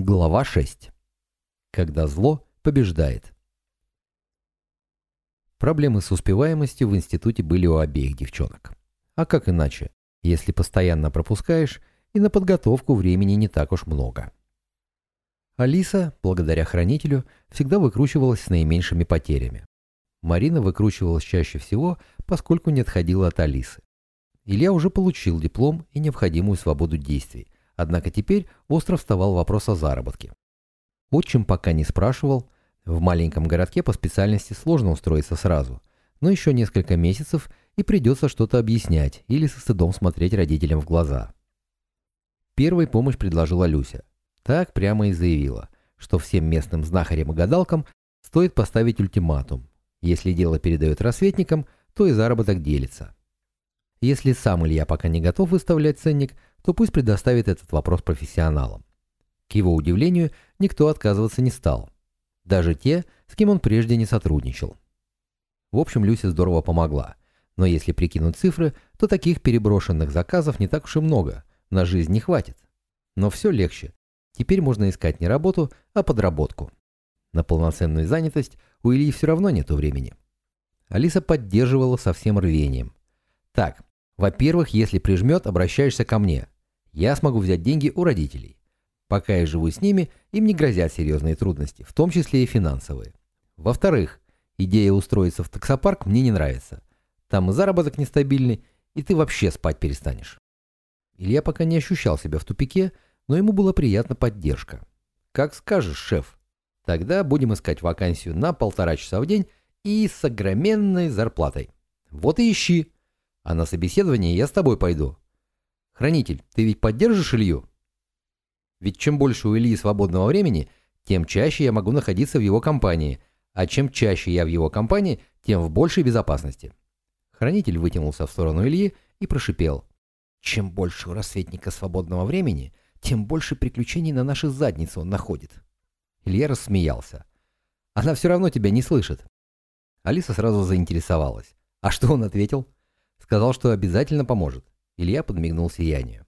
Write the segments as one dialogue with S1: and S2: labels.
S1: Глава 6. Когда зло побеждает. Проблемы с успеваемостью в институте были у обеих девчонок. А как иначе, если постоянно пропускаешь, и на подготовку времени не так уж много. Алиса, благодаря хранителю, всегда выкручивалась с наименьшими потерями. Марина выкручивалась чаще всего, поскольку не отходила от Алисы. Илья уже получил диплом и необходимую свободу действий, однако теперь остро вставал вопрос о заработке. Отчим пока не спрашивал, в маленьком городке по специальности сложно устроиться сразу, но еще несколько месяцев и придется что-то объяснять или со стыдом смотреть родителям в глаза. Первой помощь предложила Люся. Так прямо и заявила, что всем местным знахарям и гадалкам стоит поставить ультиматум. Если дело передает рассветникам, то и заработок делится. Если сам Илья пока не готов выставлять ценник, то пусть предоставит этот вопрос профессионалам. К его удивлению, никто отказываться не стал. Даже те, с кем он прежде не сотрудничал. В общем, Люся здорово помогла. Но если прикинуть цифры, то таких переброшенных заказов не так уж и много. На жизнь не хватит. Но все легче. Теперь можно искать не работу, а подработку. На полноценную занятость у Ильи все равно нету времени. Алиса поддерживала со всем рвением. Так, во-первых, если прижмет, обращаешься ко мне. Я смогу взять деньги у родителей. Пока я живу с ними, им не грозят серьезные трудности, в том числе и финансовые. Во-вторых, идея устроиться в таксопарк мне не нравится. Там и заработок нестабильный, и ты вообще спать перестанешь. Илья пока не ощущал себя в тупике, но ему была приятна поддержка. Как скажешь, шеф. Тогда будем искать вакансию на полтора часа в день и с огроменной зарплатой. Вот и ищи. А на собеседование я с тобой пойду. Хранитель, ты ведь поддержишь Илью? Ведь чем больше у Ильи свободного времени, тем чаще я могу находиться в его компании, а чем чаще я в его компании, тем в большей безопасности. Хранитель вытянулся в сторону Ильи и прошипел. Чем больше у рассветника свободного времени, тем больше приключений на наши задницы он находит. Илья рассмеялся. Она все равно тебя не слышит. Алиса сразу заинтересовалась. А что он ответил? Сказал, что обязательно поможет. Илья подмигнул сиянию.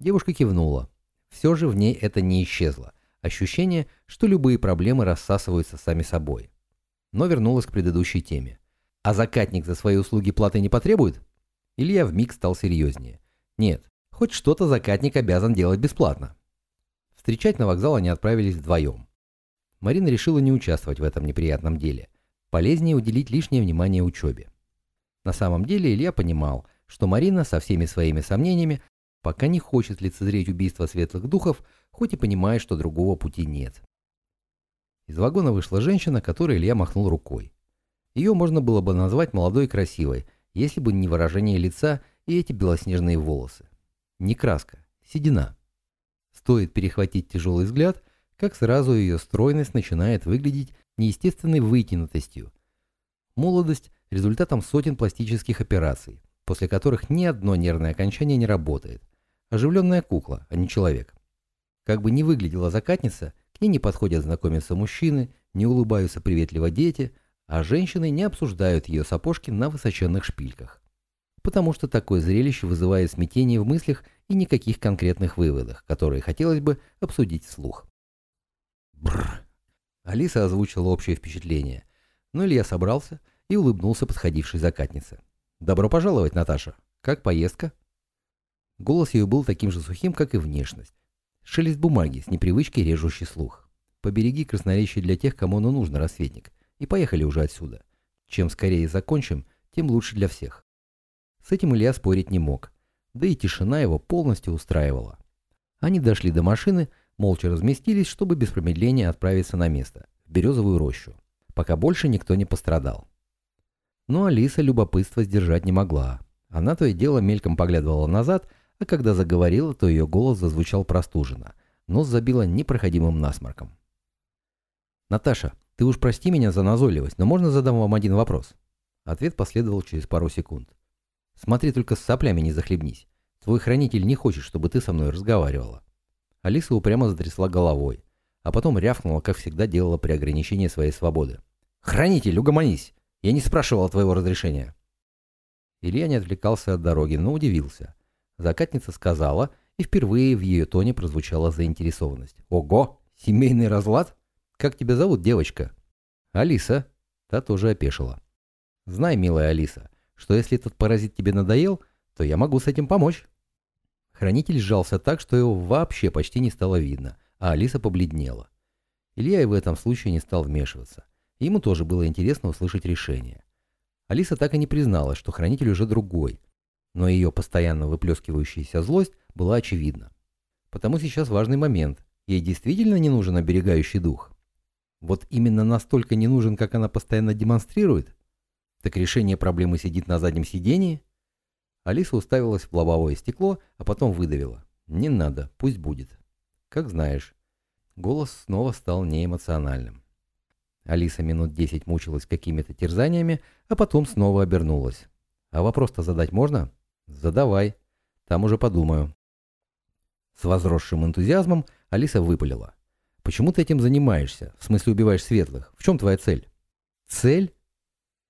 S1: Девушка кивнула. Все же в ней это не исчезло. Ощущение, что любые проблемы рассасываются сами собой. Но вернулась к предыдущей теме. А закатник за свои услуги платы не потребует? Илья вмиг стал серьезнее. Нет, хоть что-то закатник обязан делать бесплатно. Встречать на вокзал они отправились вдвоем. Марина решила не участвовать в этом неприятном деле. Полезнее уделить лишнее внимание учебе. На самом деле Илья понимал, что Марина со всеми своими сомнениями пока не хочет лицезреть убийство светлых духов, хоть и понимает, что другого пути нет. Из вагона вышла женщина, которой Илья махнул рукой. Ее можно было бы назвать молодой и красивой, если бы не выражение лица и эти белоснежные волосы. Не краска, седина. Стоит перехватить тяжелый взгляд, как сразу ее стройность начинает выглядеть неестественной вытянутостью. Молодость – результатом сотен пластических операций, после которых ни одно нервное окончание не работает. Оживленная кукла, а не человек. Как бы ни выглядела закатница, к ней не подходят знакомиться мужчины, не улыбаются приветливо дети, а женщины не обсуждают ее сапожки на высоченных шпильках. Потому что такое зрелище вызывает смятение в мыслях и никаких конкретных выводах, которые хотелось бы обсудить вслух. Бррр. Алиса озвучила общее впечатление, но Илья собрался и улыбнулся подходившей закатнице. «Добро пожаловать, Наташа. Как поездка?» Голос ее был таким же сухим, как и внешность. Шелест бумаги, с непривычки режущий слух. Побереги красноречие для тех, кому оно нужно, рассветник. И поехали уже отсюда. Чем скорее закончим, тем лучше для всех. С этим Илья спорить не мог. Да и тишина его полностью устраивала. Они дошли до машины, молча разместились, чтобы без промедления отправиться на место, в березовую рощу, пока больше никто не пострадал. Но Алиса любопытство сдержать не могла. Она то и дело мельком поглядывала назад, а когда заговорила, то ее голос зазвучал простуженно. Нос забило непроходимым насморком. «Наташа, ты уж прости меня за назойливость, но можно задам вам один вопрос?» Ответ последовал через пару секунд. «Смотри, только с соплями не захлебнись. Твой хранитель не хочет, чтобы ты со мной разговаривала». Алиса упрямо затрясла головой, а потом рявкнула, как всегда делала при ограничении своей свободы. «Хранитель, угомонись! Я не спрашивал твоего разрешения». Илья не отвлекался от дороги, но удивился. Закатница сказала, и впервые в ее тоне прозвучала заинтересованность. «Ого! Семейный разлад? Как тебя зовут, девочка?» «Алиса». Та тоже опешила. «Знай, милая Алиса, что если этот паразит тебе надоел, то я могу с этим помочь». Хранитель сжался так, что его вообще почти не стало видно, а Алиса побледнела. Илья и в этом случае не стал вмешиваться. Ему тоже было интересно услышать решение. Алиса так и не призналась, что хранитель уже другой, но ее постоянно выплескивающаяся злость была очевидна. Потому сейчас важный момент. Ей действительно не нужен оберегающий дух. Вот именно настолько не нужен, как она постоянно демонстрирует? Так решение проблемы сидит на заднем сидении? Алиса уставилась в лобовое стекло, а потом выдавила. «Не надо, пусть будет». «Как знаешь». Голос снова стал неэмоциональным. Алиса минут десять мучилась какими-то терзаниями, а потом снова обернулась. «А вопрос-то задать можно?» «Задавай. Там уже подумаю». С возросшим энтузиазмом Алиса выпалила. «Почему ты этим занимаешься? В смысле убиваешь светлых? В чем твоя цель?» «Цель?»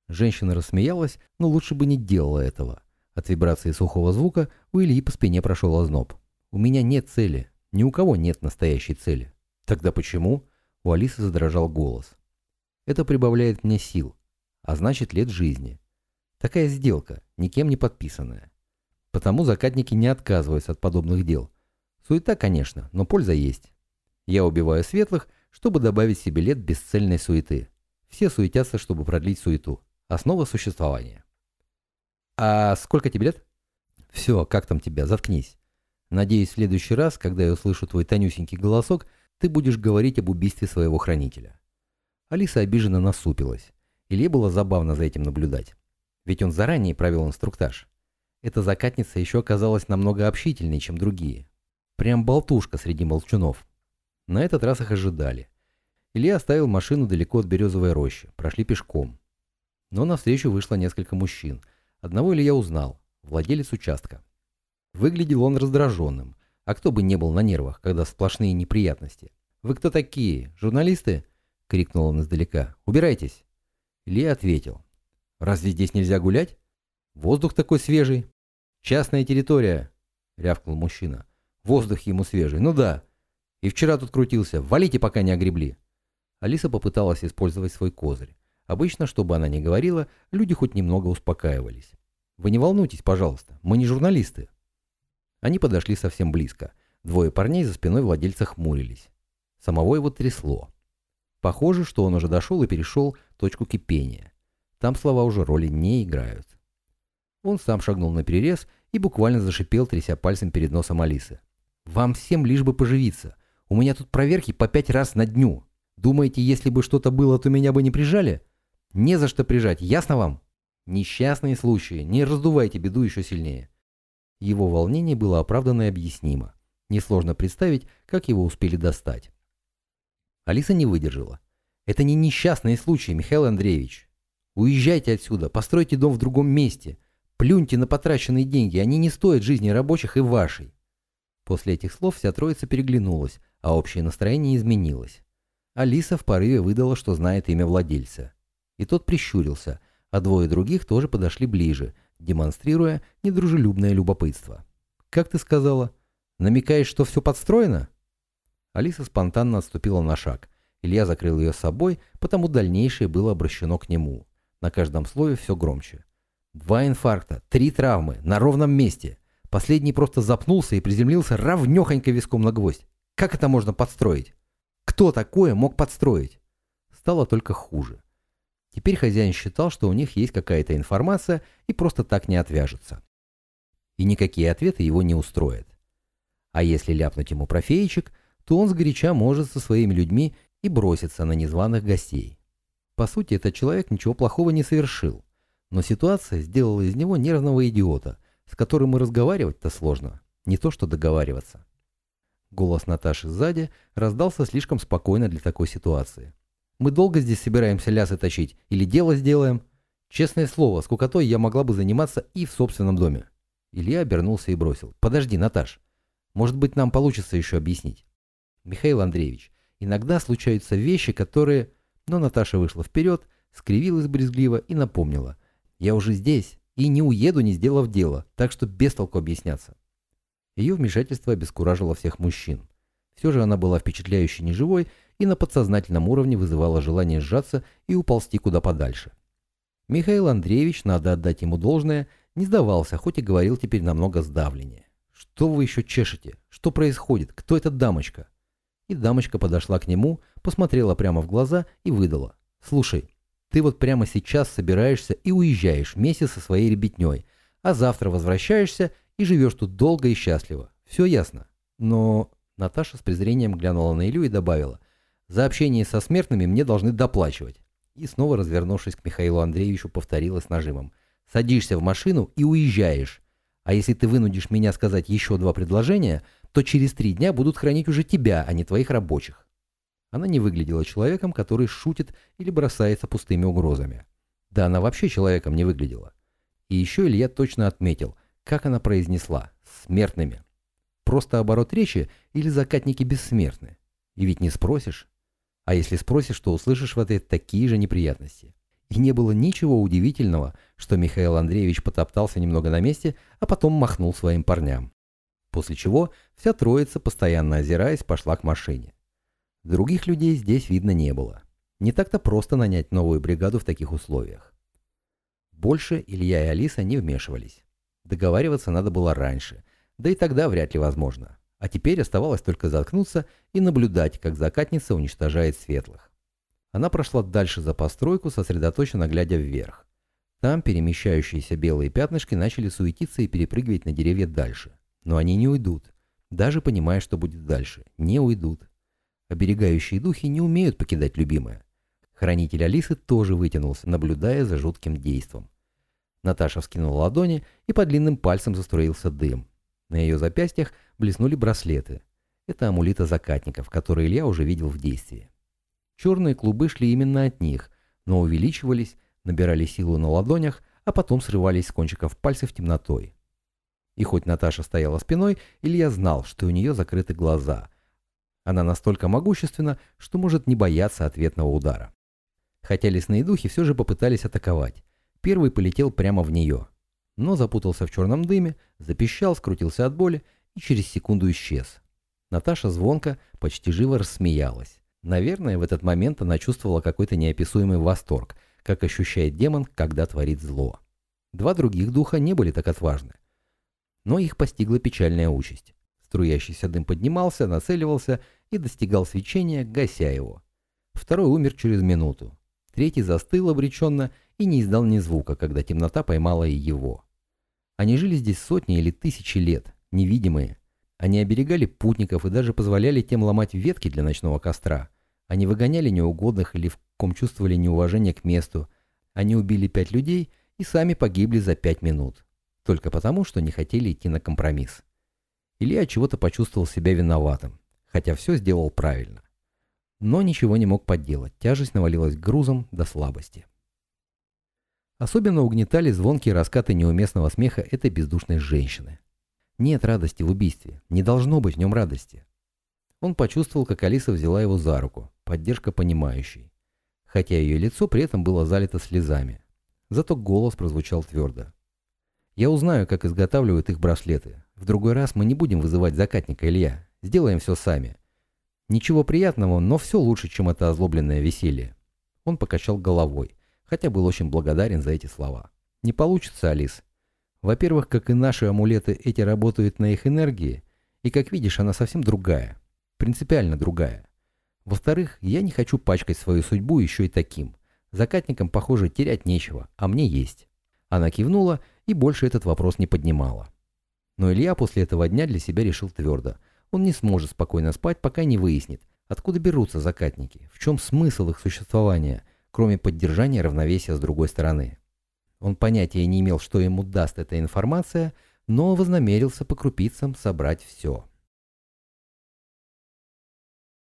S1: Женщина рассмеялась, но лучше бы не делала этого. От вибрации сухого звука у Ильи по спине прошел озноб. «У меня нет цели. Ни у кого нет настоящей цели». «Тогда почему?» У Алисы задрожал голос. «Это прибавляет мне сил, а значит лет жизни. Такая сделка, никем не подписанная. Потому закатники не отказываются от подобных дел. Суета, конечно, но польза есть. Я убиваю светлых, чтобы добавить себе лет бесцельной суеты. Все суетятся, чтобы продлить суету. Основа существования. А сколько тебе лет? Все, как там тебя, заткнись. Надеюсь, в следующий раз, когда я услышу твой тонюсенький голосок, ты будешь говорить об убийстве своего хранителя. Алиса обиженно насупилась. Илье было забавно за этим наблюдать. Ведь он заранее провел инструктаж. Эта закатница еще оказалась намного общительней, чем другие. Прям болтушка среди молчунов. На этот раз их ожидали. Илья оставил машину далеко от березовой рощи, прошли пешком. Но навстречу вышло несколько мужчин. Одного Илья узнал, владелец участка. Выглядел он раздраженным, а кто бы не был на нервах, когда сплошные неприятности. «Вы кто такие? Журналисты?» — крикнул он издалека. «Убирайтесь!» Илья ответил. «Разве здесь нельзя гулять? Воздух такой свежий!» «Частная территория!» — рявкнул мужчина. «Воздух ему свежий, ну да!» И вчера тут крутился. Валите, пока не огребли. Алиса попыталась использовать свой козырь. Обычно, чтобы она не говорила, люди хоть немного успокаивались. «Вы не волнуйтесь, пожалуйста, мы не журналисты». Они подошли совсем близко. Двое парней за спиной владельца хмурились. Самого его трясло. Похоже, что он уже дошел и перешел точку кипения. Там слова уже роли не играют. Он сам шагнул на перерез и буквально зашипел, тряся пальцем перед носом Алисы. «Вам всем лишь бы поживиться. У меня тут проверки по пять раз на дню. Думаете, если бы что-то было, то меня бы не прижали? Не за что прижать, ясно вам? Несчастные случаи, не раздувайте беду еще сильнее. Его волнение было оправданно и объяснимо. Несложно представить, как его успели достать. Алиса не выдержала. Это не несчастные случаи, Михаил Андреевич. Уезжайте отсюда, постройте дом в другом месте. Плюньте на потраченные деньги, они не стоят жизни рабочих и вашей. После этих слов вся троица переглянулась, а общее настроение изменилось. Алиса в порыве выдала, что знает имя владельца. И тот прищурился, а двое других тоже подошли ближе, демонстрируя недружелюбное любопытство. «Как ты сказала? Намекаешь, что все подстроено?» Алиса спонтанно отступила на шаг. Илья закрыл ее собой, потому дальнейшее было обращено к нему. На каждом слове все громче. «Два инфаркта, три травмы, на ровном месте. Последний просто запнулся и приземлился равнехонько виском на гвоздь. Как это можно подстроить? Кто такое мог подстроить? Стало только хуже. Теперь хозяин считал, что у них есть какая-то информация и просто так не отвяжется. И никакие ответы его не устроят. А если ляпнуть ему про феечек, то он сгоряча может со своими людьми и броситься на незваных гостей. По сути, этот человек ничего плохого не совершил, но ситуация сделала из него нервного идиота, с которым и разговаривать-то сложно, не то что договариваться. Голос Наташи сзади раздался слишком спокойно для такой ситуации. «Мы долго здесь собираемся лясы точить? Или дело сделаем?» Честное слово, скукотой я могла бы заниматься и в собственном доме. Илья обернулся и бросил. «Подожди, Наташ. Может быть, нам получится еще объяснить?» «Михаил Андреевич, иногда случаются вещи, которые...» Но Наташа вышла вперед, скривилась брезгливо и напомнила. «Я уже здесь и не уеду, не сделав дело, так что без толку объясняться». Ее вмешательство обескуражило всех мужчин. Все же она была впечатляющей неживой и на подсознательном уровне вызывала желание сжаться и уползти куда подальше. Михаил Андреевич, надо отдать ему должное, не сдавался, хоть и говорил теперь намного сдавленнее. «Что вы еще чешете? Что происходит? Кто эта дамочка?» И дамочка подошла к нему, посмотрела прямо в глаза и выдала. «Слушай, ты вот прямо сейчас собираешься и уезжаешь вместе со своей ребятней, а завтра возвращаешься и живешь тут долго и счастливо. Все ясно. Но...» Наташа с презрением глянула на Илью и добавила. «За общение со смертными мне должны доплачивать». И снова, развернувшись к Михаилу Андреевичу, повторила с нажимом. «Садишься в машину и уезжаешь. А если ты вынудишь меня сказать еще два предложения, то через три дня будут хранить уже тебя, а не твоих рабочих». Она не выглядела человеком, который шутит или бросается пустыми угрозами. Да она вообще человеком не выглядела. И еще Илья точно отметил, как она произнесла «смертными». Просто оборот речи или закатники бессмертны? И ведь не спросишь. А если спросишь, то услышишь в ответ такие же неприятности. И не было ничего удивительного, что Михаил Андреевич потоптался немного на месте, а потом махнул своим парням. После чего вся троица, постоянно озираясь, пошла к машине. Других людей здесь видно не было. Не так-то просто нанять новую бригаду в таких условиях. Больше Илья и Алиса не вмешивались. Договариваться надо было раньше, да и тогда вряд ли возможно. А теперь оставалось только заткнуться и наблюдать, как закатница уничтожает светлых. Она прошла дальше за постройку, сосредоточенно глядя вверх. Там перемещающиеся белые пятнышки начали суетиться и перепрыгивать на деревья дальше. Но они не уйдут. Даже понимая, что будет дальше. Не уйдут. Оберегающие духи не умеют покидать любимое. Хранитель Алисы тоже вытянулся, наблюдая за жутким действом. Наташа вскинула ладони, и под длинным пальцем заструился дым. На ее запястьях блеснули браслеты. Это амулеты закатников, которые Илья уже видел в действии. Черные клубы шли именно от них, но увеличивались, набирали силу на ладонях, а потом срывались с кончиков пальцев темнотой. И хоть Наташа стояла спиной, Илья знал, что у нее закрыты глаза. Она настолько могущественна, что может не бояться ответного удара. Хотя лесные духи все же попытались атаковать. Первый полетел прямо в нее но запутался в черном дыме, запищал, скрутился от боли и через секунду исчез. Наташа звонко, почти живо рассмеялась. Наверное, в этот момент она чувствовала какой-то неописуемый восторг, как ощущает демон, когда творит зло. Два других духа не были так отважны. Но их постигла печальная участь. Струящийся дым поднимался, нацеливался и достигал свечения, гася его. Второй умер через минуту. Третий застыл обреченно и не издал ни звука, когда темнота поймала и его. Они жили здесь сотни или тысячи лет, невидимые. Они оберегали путников и даже позволяли тем ломать ветки для ночного костра. Они выгоняли неугодных или в ком чувствовали неуважение к месту. Они убили пять людей и сами погибли за пять минут. Только потому, что не хотели идти на компромисс. Илья чего-то почувствовал себя виноватым, хотя все сделал правильно. Но ничего не мог поделать, тяжесть навалилась грузом до слабости. Особенно угнетали звонкие раскаты неуместного смеха этой бездушной женщины. Нет радости в убийстве, не должно быть в нем радости. Он почувствовал, как Алиса взяла его за руку, поддержка понимающей. Хотя ее лицо при этом было залито слезами. Зато голос прозвучал твердо. «Я узнаю, как изготавливают их браслеты. В другой раз мы не будем вызывать закатника Илья. Сделаем все сами. Ничего приятного, но все лучше, чем это озлобленное веселье». Он покачал головой хотя был очень благодарен за эти слова. Не получится, Алис. Во-первых, как и наши амулеты, эти работают на их энергии, и, как видишь, она совсем другая. Принципиально другая. Во-вторых, я не хочу пачкать свою судьбу еще и таким. Закатникам, похоже, терять нечего, а мне есть. Она кивнула и больше этот вопрос не поднимала. Но Илья после этого дня для себя решил твердо. Он не сможет спокойно спать, пока не выяснит, откуда берутся закатники, в чем смысл их существования – кроме поддержания равновесия с другой стороны. Он понятия не имел, что ему даст эта информация, но вознамерился по крупицам собрать все.